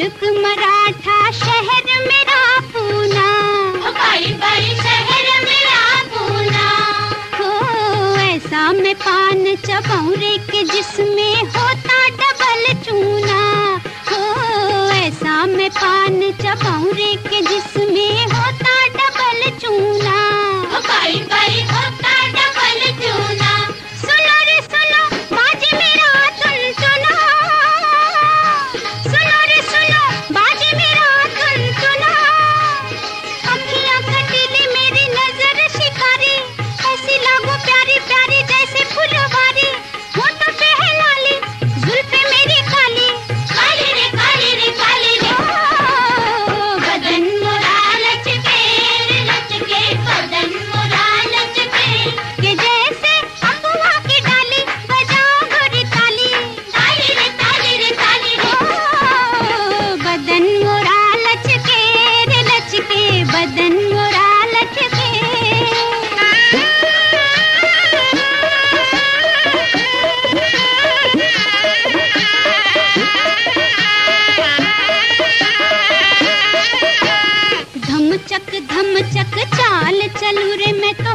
मुल्क मराठा शहर मेरा पूना। भाई भाई शहर मेरा पूना। हो ऐसा मैं पान चबाऊ रे के जिसमें हो धमचक धमचक चाल चलू रे मैं तो